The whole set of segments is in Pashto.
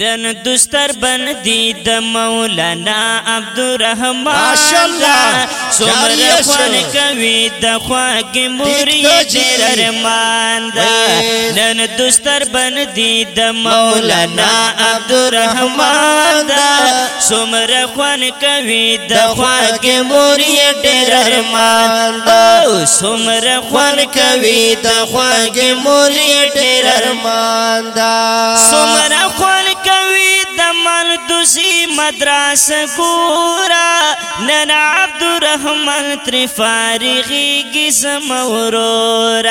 دن دستر بندی د مولانا عبدالرحمن ماشاءالله څومره خوان کوي د خواږه موري درمان دا نن دوستر بندي د مولانا عبدالرحمن دا څومره خوان کوي د خواږه موري درمان دا څومره خوان کوي د خواږه موري درمان دا څومره خوان کوي د مال دوسی مدرسه ګورا نن عبد الرحمن تر فارغي کی سمورورا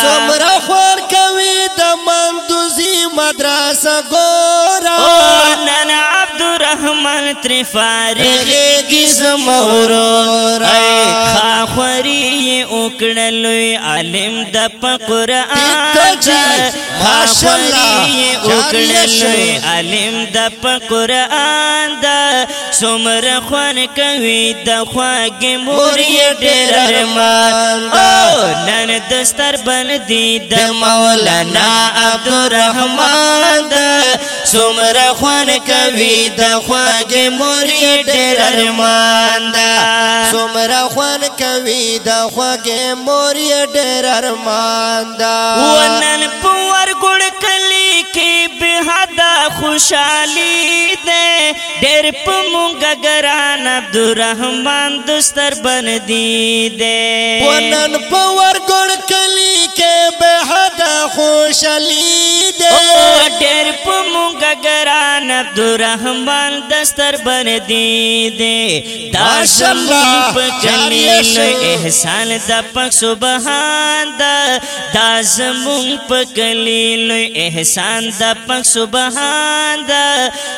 سمرا خور کوي د مندوزي مدرسه ګورا نن عبد الرحمن تر فارغي کی سمورورا خا خوري وکړلوي عالم د قرآن ماشالله وکړل علم د قرآن د سمر خوان کوي د خواګ مور یې ډېر ارمان او نن دستر بلدي د مولانا عبدالرحمن د سمر خوان کوي د خواګ مور یې ډېر ارمان د سمر خوان کوي د خواګ مور یې ډېر ارمان د ونن پو کلی کې به حدا خوشحالي ده ډېر په مونږه ګران عبدالرحمن دستر بندي ده ونن په ورګړ کلی کې به حدا خوشحالي ډېر په مونږ ګران عبدالرحمن دستر باندې دې دا شمع په کمین احسان د پک سبحان دا دا زمون په کلیل احسان د پک سبحان دا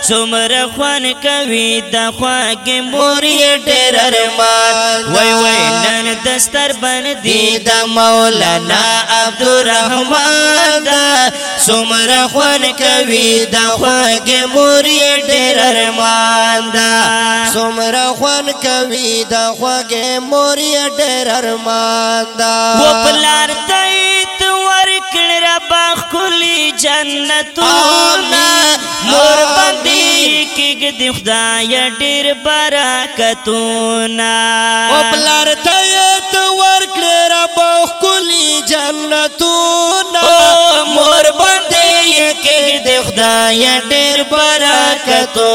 څومره خوان کوي د خواږه موري ډېر ارمان وای وای نن دستر باندې دا مولانا عبدالرحمن دا سمر خون کوي دا خواږه مورې ډېر ارمان دا سمر خون کوي دا خواږه مورې ډېر ارمان دا و پلار تېت ورکړ رب خلی جنتونه مور باندې کېګ دی خدای ډېر برکتونه و پلار تېت ورکړ رب خلی جنتونه خدای ډېر برکتو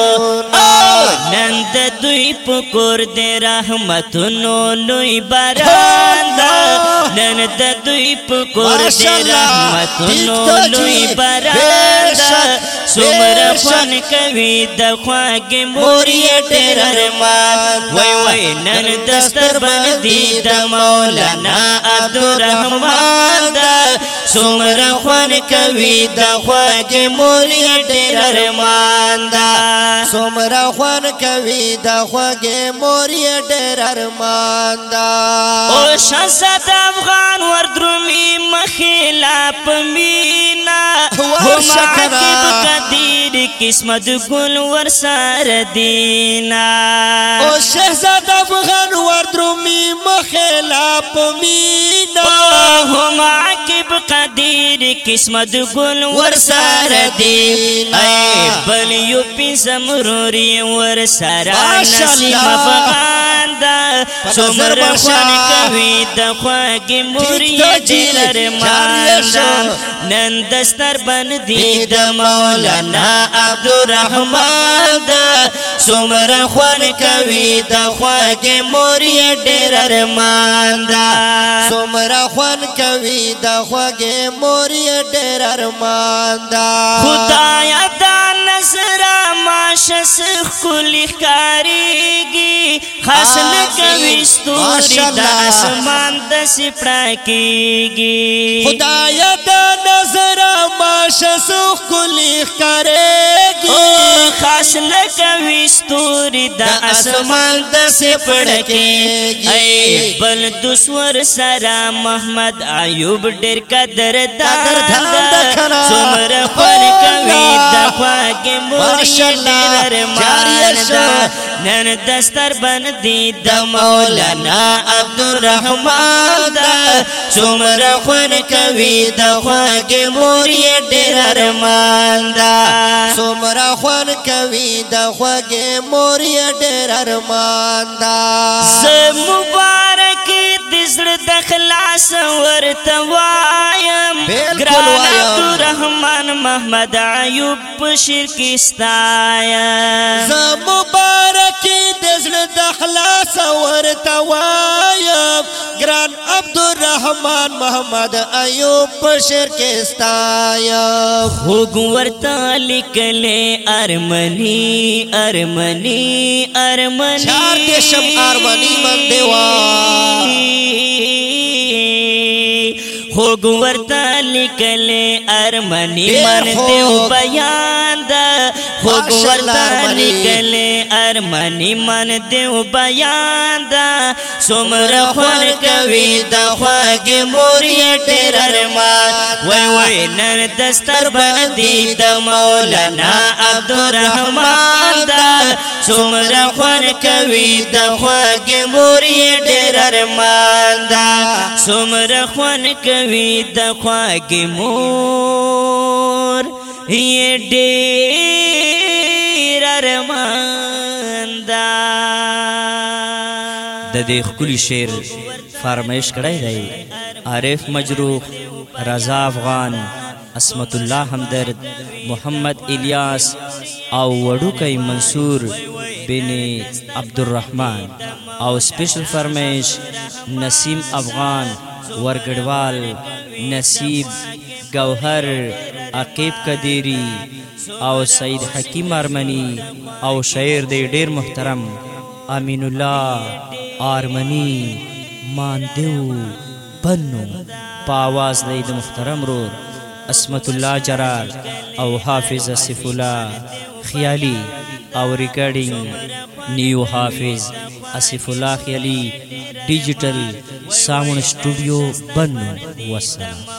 او نن د دوی پکور دې رحمتونو لوی باران دا نن د دوی پکور دې رحمتونو لوی باران دا سمر فن کوي د خواږه موري ډېر ارمان وای وای نن دستر باندې د مولانا عبدالرحمن دا سمر خوان کوي د خواګ موري ډېر ارمان دا سمر خوان کوي د خواګ موري ډېر ارمان دا او شزاد افغان ور درومي مخې لا پمي الله هم عجب قدير قسمت گل ورسار دینا او افغان ور درومی مخلاف هم عجب قدير قسمت گل ور سار دی ای بل یو پی زمروري ور سارا افغان دا سمر خوان کوي د خوږې مرید لرمان نن دستر باندې د مولانا عبدالرحمن دا سمر خوان کوي د خوږې مرید لرمان دا سمر خوان کوي د خوږې مرید لرمان دا خدایا دا نصره شس خلی کاریږي خاص لکوي ستوري د اسمان د سپړا کیږي خدای د نظر ما شس خلی کاریږي خاص لکوي ستوري د اسمان د سپړا کیږي ای بل دوسور سره محمد ایوب ډیر قدر دار څومره کې مرشد جاری شو نن دستر بندی د مولانا عبدالرحمن دا څومره خون کوي د خواږه مورې ډېر ارمان دا څومره خون کوي د خواږه مورې ډېر ارمان دا زه مبارک د زړه د خلاص ورته محمد ایوب شرکستایا ز مبارکی دزل دخلا سور توایا گران عبد الرحمن محمد ایوب شرکستایا ہو گور تالک لے ارمنی ارمنی ارمنی چار دشم ارمنی من دیوان ہو گور تالک لے شرمنی من دیو بیان خوب ورته لیکلې ارمنی من دیو بیان دا سمر خور کوي د خواږه مورې ډېر ارمان وای وای نر دستر باندې د مولانا عبدالرحمن دا سمر خور کوي د خواږه مورې ډېر ارمان دا سمر خور کوي د خواږه مور یہ ډیر ارمان دا د دې خولي شعر فرمایش کړی دی عارف مجروح رضا افغان اسمت الله همدرد محمد الیاس او وډوکای منصور بن عبدالرحمن او سپیشل فرمیش نسیم افغان ورګډوال نصیب گوهر عقیب قدیری او سید حکیم ارمنی او شاعر دی ډیر محترم امین الله ارمنی مان دیو بنو پاواز دی د محترم رو اسمت الله جرار او حافظ اسف الله خیالی او ریکارډینګ نیو حافظ اسف الله خیالی ډیجیټل ساوند سټوډیو بنو وسلام